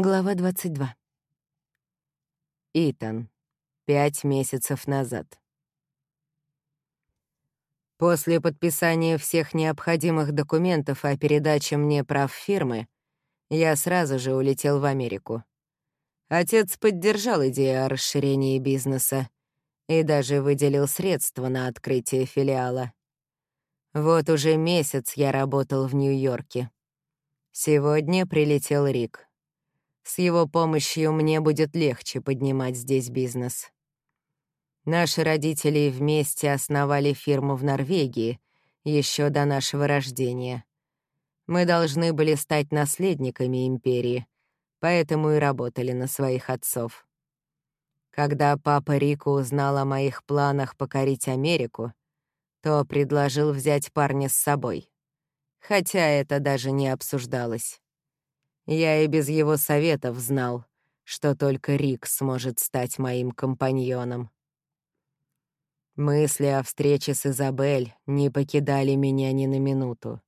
Глава 22. Итан. Пять месяцев назад. После подписания всех необходимых документов о передаче мне прав фирмы, я сразу же улетел в Америку. Отец поддержал идею о расширении бизнеса и даже выделил средства на открытие филиала. Вот уже месяц я работал в Нью-Йорке. Сегодня прилетел Рик. С его помощью мне будет легче поднимать здесь бизнес. Наши родители вместе основали фирму в Норвегии еще до нашего рождения. Мы должны были стать наследниками империи, поэтому и работали на своих отцов. Когда папа Рико узнал о моих планах покорить Америку, то предложил взять парня с собой. Хотя это даже не обсуждалось. Я и без его советов знал, что только Рик сможет стать моим компаньоном. Мысли о встрече с Изабель не покидали меня ни на минуту.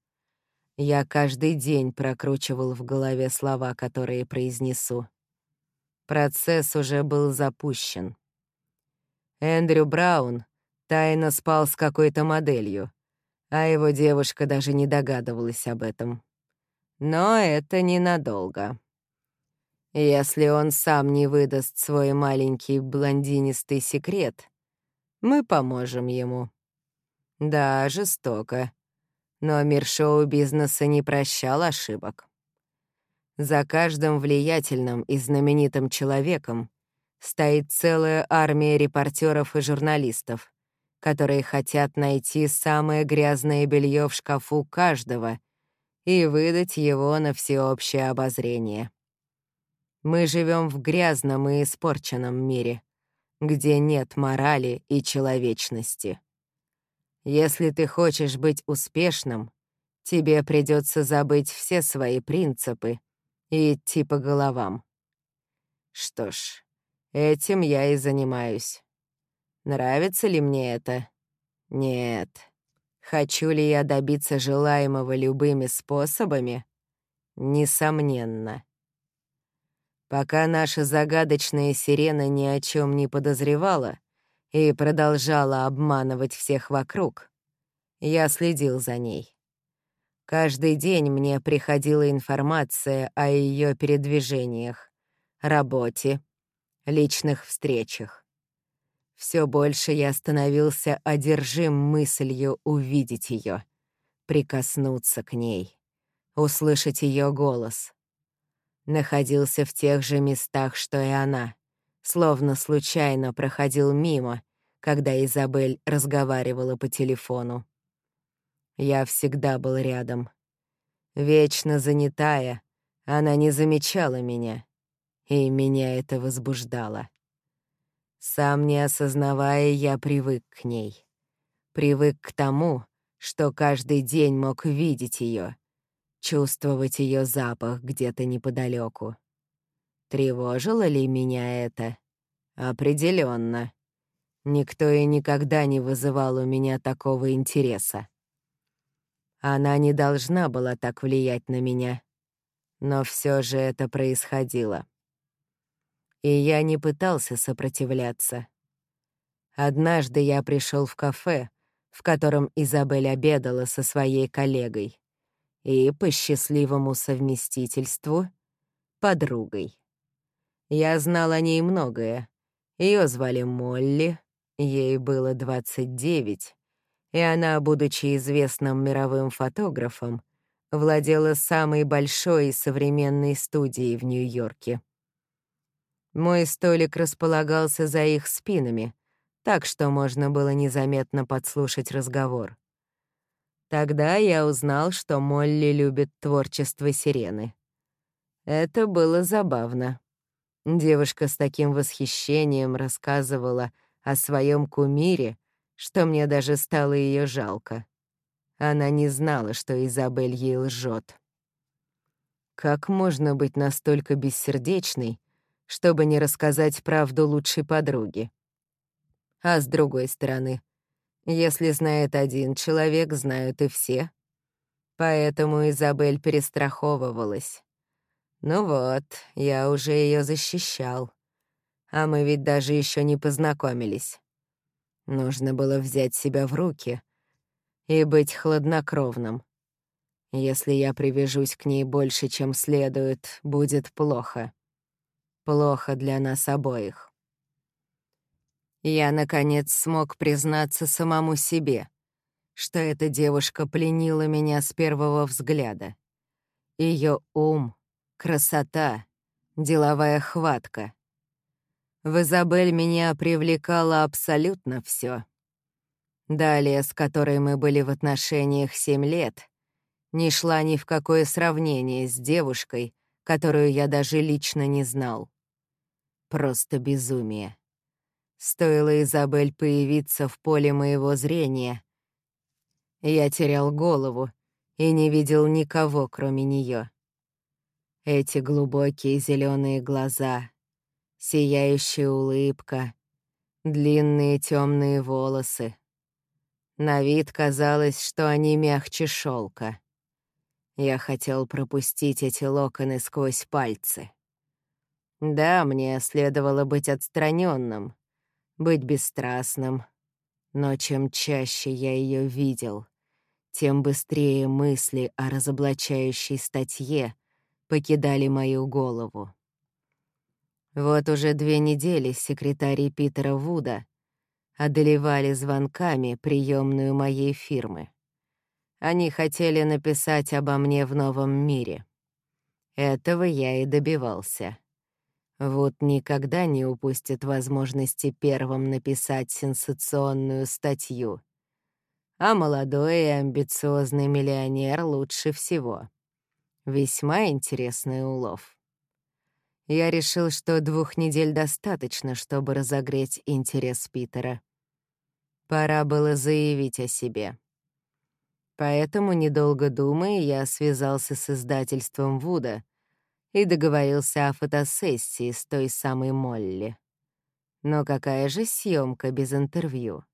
Я каждый день прокручивал в голове слова, которые произнесу. Процесс уже был запущен. Эндрю Браун тайно спал с какой-то моделью, а его девушка даже не догадывалась об этом. Но это ненадолго. Если он сам не выдаст свой маленький блондинистый секрет, мы поможем ему. Да, жестоко. Но мир шоу-бизнеса не прощал ошибок. За каждым влиятельным и знаменитым человеком стоит целая армия репортеров и журналистов, которые хотят найти самое грязное белье в шкафу каждого — и выдать его на всеобщее обозрение. Мы живем в грязном и испорченном мире, где нет морали и человечности. Если ты хочешь быть успешным, тебе придется забыть все свои принципы и идти по головам. Что ж, этим я и занимаюсь. Нравится ли мне это? Нет. Хочу ли я добиться желаемого любыми способами? Несомненно. Пока наша загадочная сирена ни о чем не подозревала и продолжала обманывать всех вокруг, я следил за ней. Каждый день мне приходила информация о ее передвижениях, работе, личных встречах. Все больше я становился одержим мыслью увидеть ее, прикоснуться к ней, услышать ее голос. Находился в тех же местах, что и она, словно случайно проходил мимо, когда Изабель разговаривала по телефону. Я всегда был рядом. Вечно занятая, она не замечала меня, и меня это возбуждало. Сам не осознавая, я привык к ней. Привык к тому, что каждый день мог видеть ее, чувствовать ее запах где-то неподалеку. Тревожило ли меня это? Определенно. Никто и никогда не вызывал у меня такого интереса. Она не должна была так влиять на меня. Но все же это происходило и я не пытался сопротивляться. Однажды я пришел в кафе, в котором Изабель обедала со своей коллегой, и по счастливому совместительству — подругой. Я знал о ней многое. Ее звали Молли, ей было 29, и она, будучи известным мировым фотографом, владела самой большой современной студией в Нью-Йорке. Мой столик располагался за их спинами, так что можно было незаметно подслушать разговор. Тогда я узнал, что Молли любит творчество сирены. Это было забавно. Девушка с таким восхищением рассказывала о своем кумире, что мне даже стало ее жалко. Она не знала, что Изабель ей лжет. Как можно быть настолько бессердечной, чтобы не рассказать правду лучшей подруге. А с другой стороны, если знает один человек, знают и все. Поэтому Изабель перестраховывалась. Ну вот, я уже ее защищал. А мы ведь даже еще не познакомились. Нужно было взять себя в руки и быть хладнокровным. Если я привяжусь к ней больше, чем следует, будет плохо. Плохо для нас обоих. Я, наконец, смог признаться самому себе, что эта девушка пленила меня с первого взгляда. Ее ум, красота, деловая хватка. В Изабель меня привлекало абсолютно все. Далее, с которой мы были в отношениях семь лет, не шла ни в какое сравнение с девушкой, которую я даже лично не знал. Просто безумие. Стоило Изабель появиться в поле моего зрения, я терял голову и не видел никого, кроме нее. Эти глубокие зеленые глаза, сияющая улыбка, длинные темные волосы. На вид казалось, что они мягче шелка. Я хотел пропустить эти локоны сквозь пальцы. Да, мне следовало быть отстраненным, быть бесстрастным, но чем чаще я ее видел, тем быстрее мысли о разоблачающей статье покидали мою голову. Вот уже две недели секретари Питера Вуда одолевали звонками приемную моей фирмы. Они хотели написать обо мне в новом мире. Этого я и добивался. Вот никогда не упустит возможности первым написать сенсационную статью. А молодой и амбициозный миллионер лучше всего. Весьма интересный улов. Я решил, что двух недель достаточно, чтобы разогреть интерес Питера. Пора было заявить о себе. Поэтому, недолго думая, я связался с издательством Вуда и договорился о фотосессии с той самой Молли. Но какая же съемка без интервью?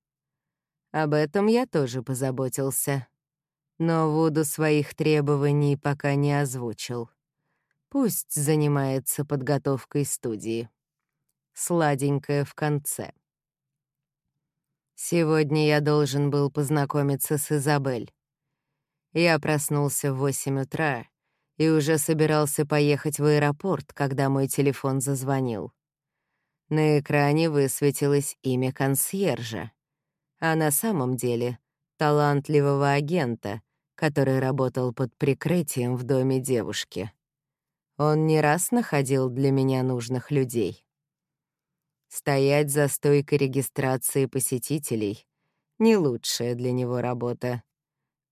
Об этом я тоже позаботился. Но Вуду своих требований пока не озвучил. Пусть занимается подготовкой студии. Сладенькое в конце. Сегодня я должен был познакомиться с Изабель. Я проснулся в восемь утра и уже собирался поехать в аэропорт, когда мой телефон зазвонил. На экране высветилось имя консьержа, а на самом деле — талантливого агента, который работал под прикрытием в доме девушки. Он не раз находил для меня нужных людей. Стоять за стойкой регистрации посетителей — не лучшая для него работа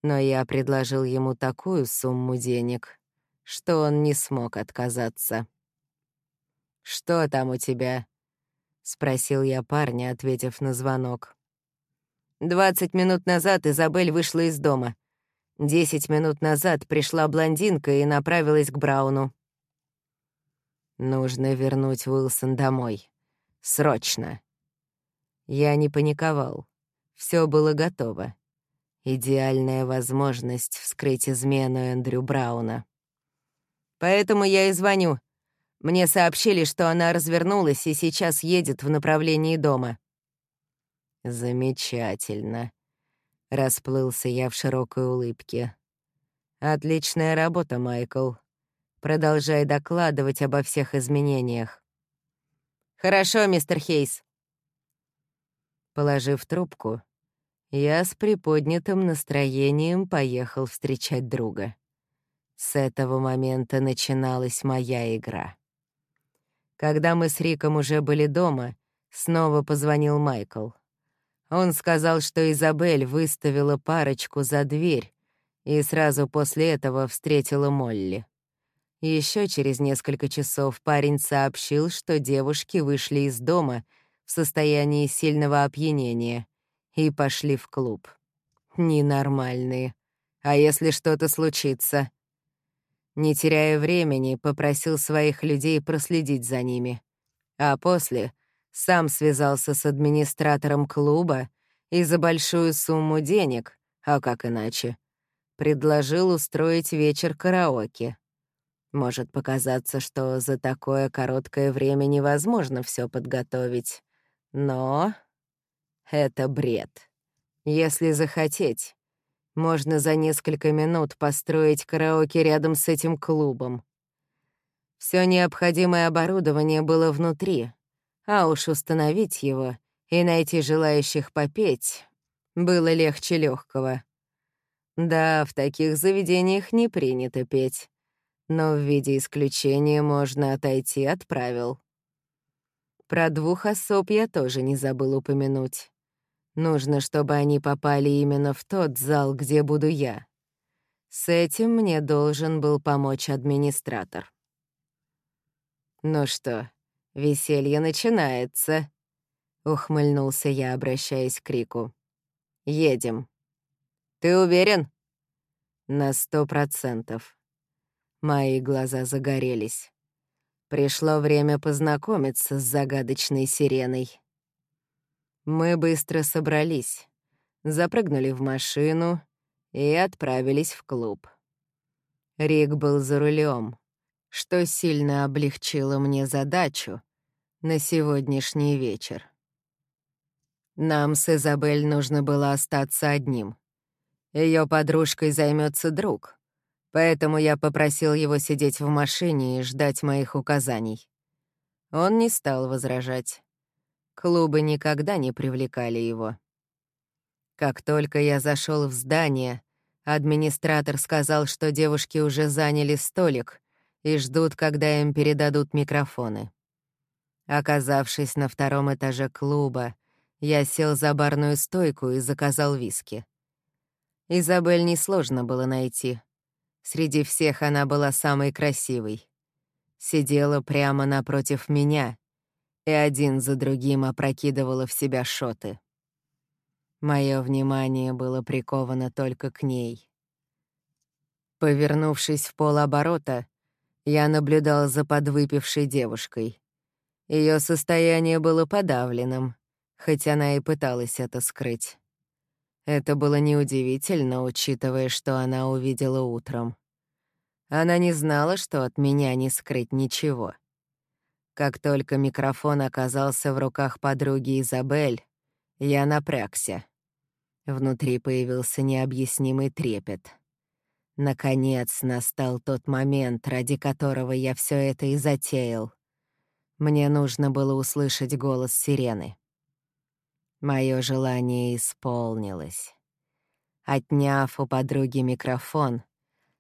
но я предложил ему такую сумму денег, что он не смог отказаться. «Что там у тебя?» — спросил я парня, ответив на звонок. «Двадцать минут назад Изабель вышла из дома. Десять минут назад пришла блондинка и направилась к Брауну». «Нужно вернуть Уилсон домой. Срочно». Я не паниковал. Все было готово. Идеальная возможность вскрыть измену Эндрю Брауна. Поэтому я и звоню. Мне сообщили, что она развернулась и сейчас едет в направлении дома. Замечательно. Расплылся я в широкой улыбке. Отличная работа, Майкл. Продолжай докладывать обо всех изменениях. Хорошо, мистер Хейс. Положив трубку, я с приподнятым настроением поехал встречать друга. С этого момента начиналась моя игра. Когда мы с Риком уже были дома, снова позвонил Майкл. Он сказал, что Изабель выставила парочку за дверь и сразу после этого встретила Молли. Еще через несколько часов парень сообщил, что девушки вышли из дома в состоянии сильного опьянения и пошли в клуб. Ненормальные. А если что-то случится? Не теряя времени, попросил своих людей проследить за ними. А после сам связался с администратором клуба и за большую сумму денег, а как иначе, предложил устроить вечер караоке. Может показаться, что за такое короткое время невозможно все подготовить. Но это бред. Если захотеть, можно за несколько минут построить караоке рядом с этим клубом. Все необходимое оборудование было внутри, а уж установить его и найти желающих попеть было легче легкого. Да, в таких заведениях не принято петь, но в виде исключения можно отойти от правил. Про двух особ я тоже не забыл упомянуть. Нужно, чтобы они попали именно в тот зал, где буду я. С этим мне должен был помочь администратор. «Ну что, веселье начинается», — ухмыльнулся я, обращаясь к Рику. «Едем». «Ты уверен?» «На сто процентов». Мои глаза загорелись. Пришло время познакомиться с загадочной сиреной. Мы быстро собрались, запрыгнули в машину и отправились в клуб. Рик был за рулем, что сильно облегчило мне задачу на сегодняшний вечер. Нам с Изабель нужно было остаться одним. Ее подружкой займется друг, поэтому я попросил его сидеть в машине и ждать моих указаний. Он не стал возражать. Клубы никогда не привлекали его. Как только я зашел в здание, администратор сказал, что девушки уже заняли столик и ждут, когда им передадут микрофоны. Оказавшись на втором этаже клуба, я сел за барную стойку и заказал виски. Изабель несложно было найти. Среди всех она была самой красивой. Сидела прямо напротив меня и один за другим опрокидывала в себя шоты. Мое внимание было приковано только к ней. Повернувшись в полоборота, я наблюдал за подвыпившей девушкой. Ее состояние было подавленным, хоть она и пыталась это скрыть. Это было неудивительно, учитывая, что она увидела утром. Она не знала, что от меня не скрыть ничего. Как только микрофон оказался в руках подруги Изабель, я напрягся. Внутри появился необъяснимый трепет. Наконец настал тот момент, ради которого я все это и затеял. Мне нужно было услышать голос сирены. Мое желание исполнилось. Отняв у подруги микрофон,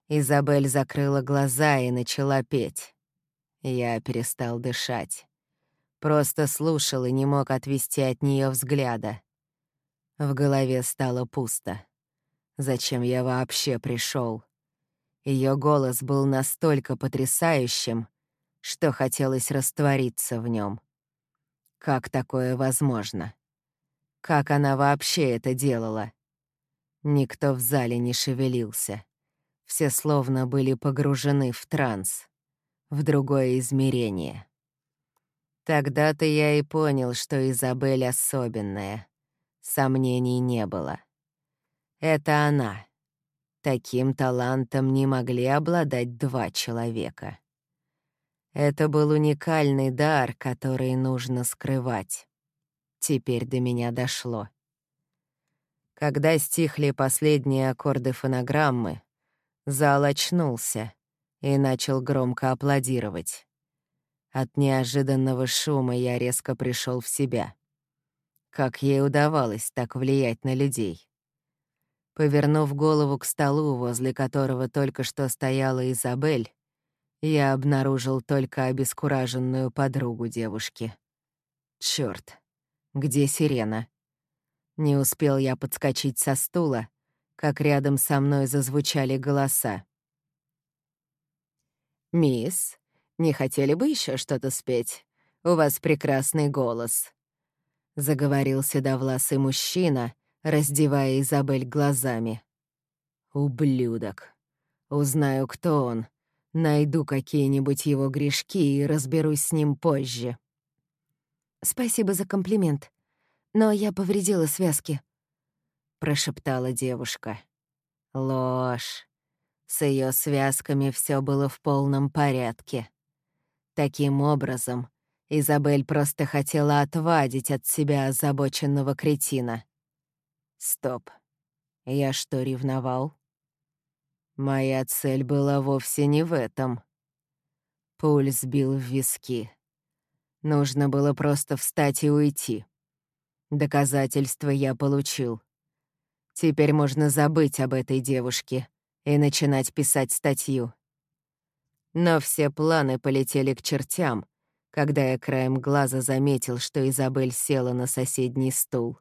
Изабель закрыла глаза и начала петь. Я перестал дышать. Просто слушал и не мог отвести от нее взгляда. В голове стало пусто. Зачем я вообще пришел? Ее голос был настолько потрясающим, что хотелось раствориться в нем. Как такое возможно? Как она вообще это делала? Никто в зале не шевелился. Все словно были погружены в транс в другое измерение. Тогда-то я и понял, что Изабель особенная. Сомнений не было. Это она. Таким талантом не могли обладать два человека. Это был уникальный дар, который нужно скрывать. Теперь до меня дошло. Когда стихли последние аккорды фонограммы, зал очнулся — и начал громко аплодировать. От неожиданного шума я резко пришел в себя. Как ей удавалось так влиять на людей? Повернув голову к столу, возле которого только что стояла Изабель, я обнаружил только обескураженную подругу девушки. Чёрт, где сирена? Не успел я подскочить со стула, как рядом со мной зазвучали голоса. «Мисс, не хотели бы еще что-то спеть? У вас прекрасный голос», — заговорил седовласый мужчина, раздевая Изабель глазами. «Ублюдок. Узнаю, кто он. Найду какие-нибудь его грешки и разберусь с ним позже». «Спасибо за комплимент, но я повредила связки», — прошептала девушка. «Ложь. С ее связками все было в полном порядке. Таким образом, Изабель просто хотела отвадить от себя озабоченного кретина. Стоп. Я что, ревновал? Моя цель была вовсе не в этом. Пульс бил в виски. Нужно было просто встать и уйти. Доказательства я получил. Теперь можно забыть об этой девушке и начинать писать статью. Но все планы полетели к чертям, когда я краем глаза заметил, что Изабель села на соседний стул.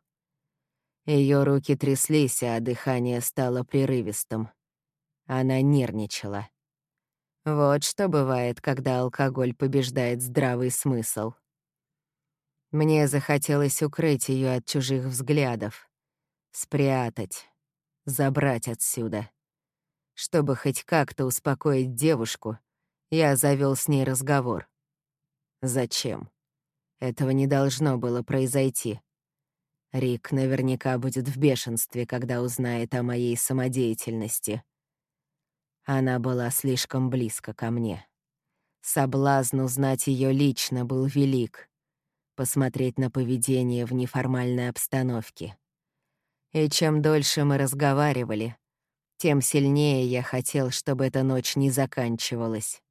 Ее руки тряслись, а дыхание стало прерывистым. Она нервничала. Вот что бывает, когда алкоголь побеждает здравый смысл. Мне захотелось укрыть ее от чужих взглядов, спрятать, забрать отсюда. Чтобы хоть как-то успокоить девушку, я завел с ней разговор. Зачем? Этого не должно было произойти. Рик наверняка будет в бешенстве, когда узнает о моей самодеятельности. Она была слишком близко ко мне. Соблазн узнать ее лично был велик. Посмотреть на поведение в неформальной обстановке. И чем дольше мы разговаривали, тем сильнее я хотел, чтобы эта ночь не заканчивалась.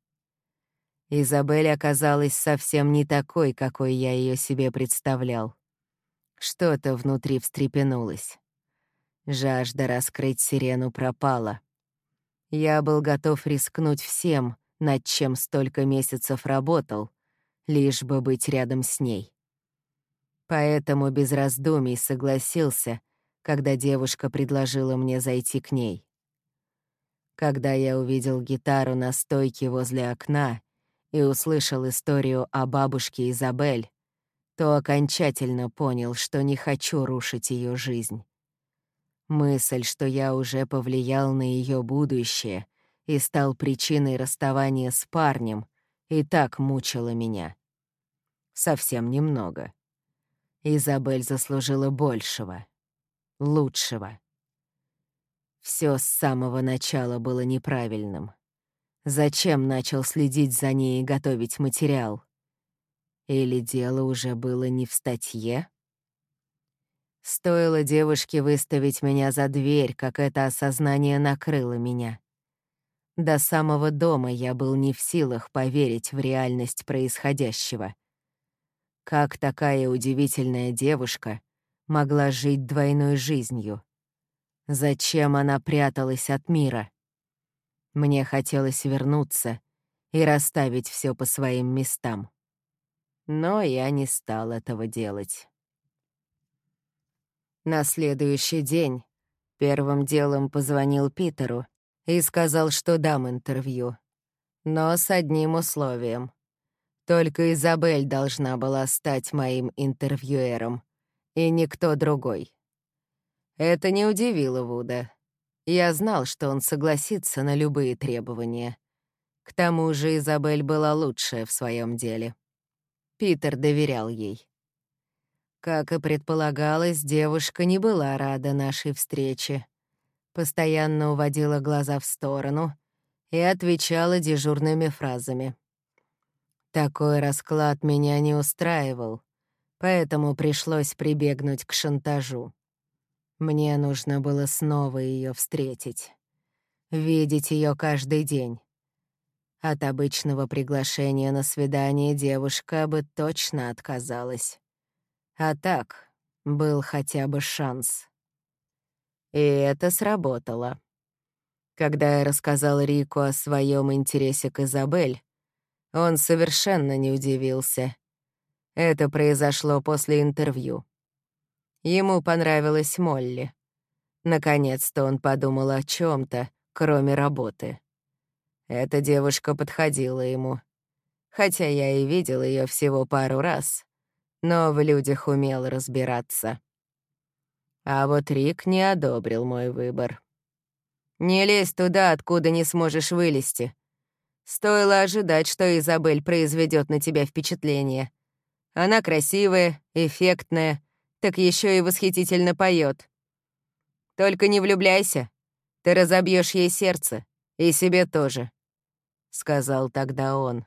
Изабель оказалась совсем не такой, какой я ее себе представлял. Что-то внутри встрепенулось. Жажда раскрыть сирену пропала. Я был готов рискнуть всем, над чем столько месяцев работал, лишь бы быть рядом с ней. Поэтому без раздумий согласился, когда девушка предложила мне зайти к ней. Когда я увидел гитару на стойке возле окна и услышал историю о бабушке Изабель, то окончательно понял, что не хочу рушить ее жизнь. Мысль, что я уже повлиял на ее будущее и стал причиной расставания с парнем, и так мучила меня. Совсем немного. Изабель заслужила большего, лучшего. Все с самого начала было неправильным. Зачем начал следить за ней и готовить материал? Или дело уже было не в статье? Стоило девушке выставить меня за дверь, как это осознание накрыло меня. До самого дома я был не в силах поверить в реальность происходящего. Как такая удивительная девушка могла жить двойной жизнью? Зачем она пряталась от мира? Мне хотелось вернуться и расставить все по своим местам. Но я не стал этого делать. На следующий день первым делом позвонил Питеру и сказал, что дам интервью. Но с одним условием. Только Изабель должна была стать моим интервьюером, и никто другой. Это не удивило Вуда. Я знал, что он согласится на любые требования. К тому же Изабель была лучшая в своем деле. Питер доверял ей. Как и предполагалось, девушка не была рада нашей встрече. Постоянно уводила глаза в сторону и отвечала дежурными фразами. Такой расклад меня не устраивал, поэтому пришлось прибегнуть к шантажу. Мне нужно было снова ее встретить. Видеть ее каждый день. От обычного приглашения на свидание девушка бы точно отказалась. А так, был хотя бы шанс. И это сработало. Когда я рассказал Рику о своем интересе к Изабель, он совершенно не удивился. Это произошло после интервью. Ему понравилась Молли. Наконец-то он подумал о чем то кроме работы. Эта девушка подходила ему. Хотя я и видел ее всего пару раз, но в людях умел разбираться. А вот Рик не одобрил мой выбор. «Не лезь туда, откуда не сможешь вылезти. Стоило ожидать, что Изабель произведет на тебя впечатление. Она красивая, эффектная, так еще и восхитительно поет. Только не влюбляйся, ты разобьешь ей сердце, И себе тоже», — сказал тогда он.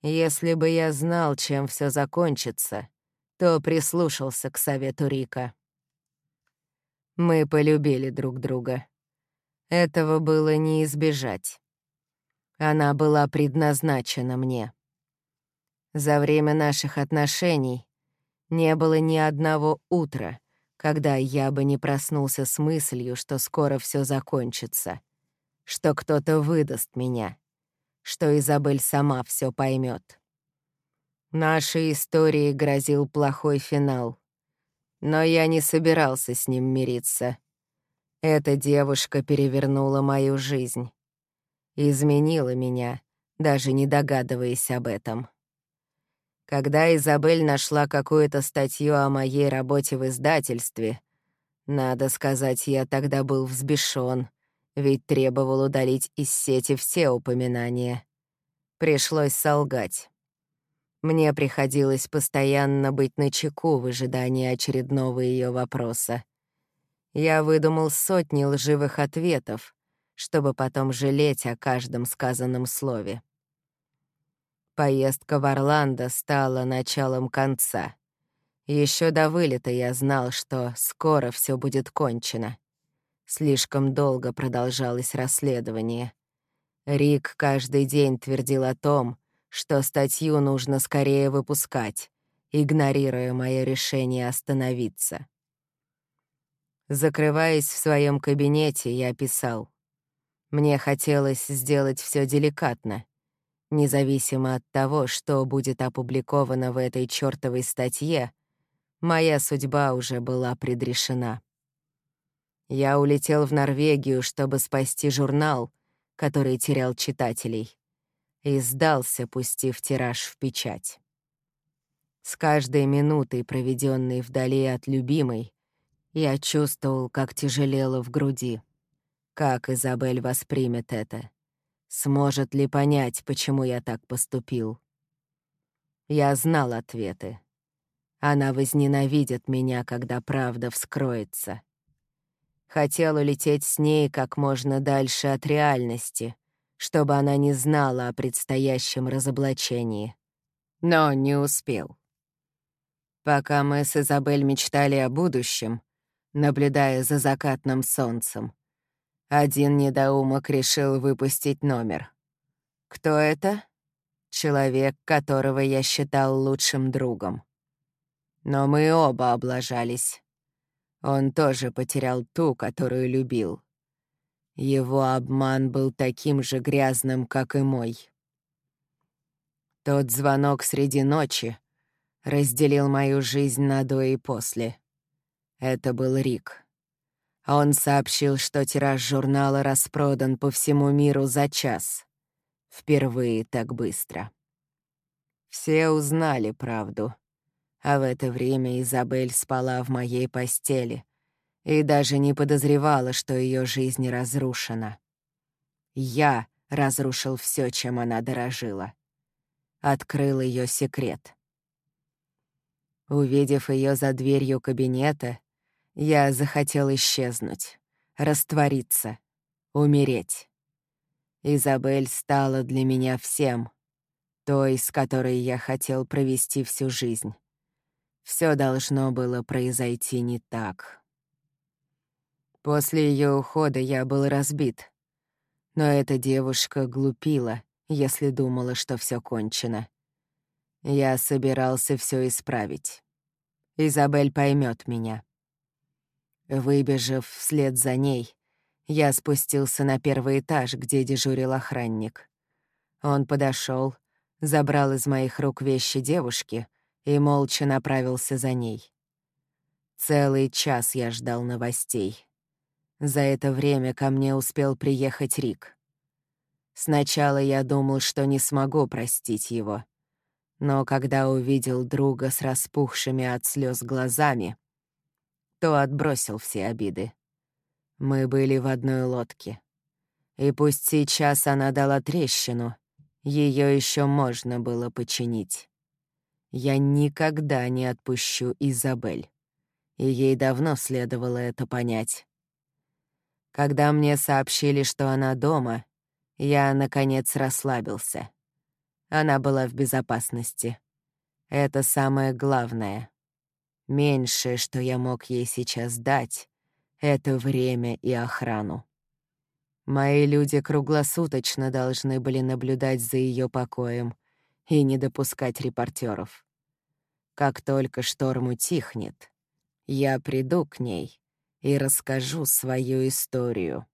«Если бы я знал, чем все закончится, то прислушался к совету Рика». Мы полюбили друг друга. Этого было не избежать. Она была предназначена мне. За время наших отношений не было ни одного утра, когда я бы не проснулся с мыслью, что скоро все закончится, что кто-то выдаст меня, что Изабель сама все поймет. Нашей истории грозил плохой финал, но я не собирался с ним мириться. Эта девушка перевернула мою жизнь, изменила меня, даже не догадываясь об этом. Когда Изабель нашла какую-то статью о моей работе в издательстве, надо сказать, я тогда был взбешен, ведь требовал удалить из сети все упоминания. Пришлось солгать. Мне приходилось постоянно быть начеку в ожидании очередного ее вопроса. Я выдумал сотни лживых ответов, чтобы потом жалеть о каждом сказанном слове. Поездка в Орландо стала началом конца. Еще до вылета я знал, что скоро все будет кончено. Слишком долго продолжалось расследование. Рик каждый день твердил о том, что статью нужно скорее выпускать, игнорируя мое решение остановиться. Закрываясь в своем кабинете, я писал. Мне хотелось сделать все деликатно, Независимо от того, что будет опубликовано в этой чёртовой статье, моя судьба уже была предрешена. Я улетел в Норвегию, чтобы спасти журнал, который терял читателей, и сдался, пустив тираж в печать. С каждой минутой, проведенной вдали от любимой, я чувствовал, как тяжелело в груди. Как Изабель воспримет это? Сможет ли понять, почему я так поступил? Я знал ответы. Она возненавидит меня, когда правда вскроется. Хотел улететь с ней как можно дальше от реальности, чтобы она не знала о предстоящем разоблачении. Но не успел. Пока мы с Изабель мечтали о будущем, наблюдая за закатным солнцем, один недоумок решил выпустить номер. Кто это? Человек, которого я считал лучшим другом. Но мы оба облажались. Он тоже потерял ту, которую любил. Его обман был таким же грязным, как и мой. Тот звонок среди ночи разделил мою жизнь на до и после. Это был Рик. Он сообщил, что тираж журнала распродан по всему миру за час. Впервые так быстро. Все узнали правду. А в это время Изабель спала в моей постели и даже не подозревала, что ее жизнь разрушена. Я разрушил все, чем она дорожила. Открыл ее секрет. Увидев ее за дверью кабинета, я захотел исчезнуть, раствориться, умереть. Изабель стала для меня всем, той, с которой я хотел провести всю жизнь. Все должно было произойти не так. После ее ухода я был разбит. Но эта девушка глупила, если думала, что все кончено. Я собирался все исправить. Изабель поймет меня. Выбежав вслед за ней, я спустился на первый этаж, где дежурил охранник. Он подошел, забрал из моих рук вещи девушки и молча направился за ней. Целый час я ждал новостей. За это время ко мне успел приехать Рик. Сначала я думал, что не смогу простить его. Но когда увидел друга с распухшими от слез глазами, то отбросил все обиды. Мы были в одной лодке. И пусть сейчас она дала трещину, ее еще можно было починить. Я никогда не отпущу Изабель. И ей давно следовало это понять. Когда мне сообщили, что она дома, я, наконец, расслабился. Она была в безопасности. Это самое главное. Меньшее, что я мог ей сейчас дать, — это время и охрану. Мои люди круглосуточно должны были наблюдать за ее покоем и не допускать репортеров. Как только шторм утихнет, я приду к ней и расскажу свою историю.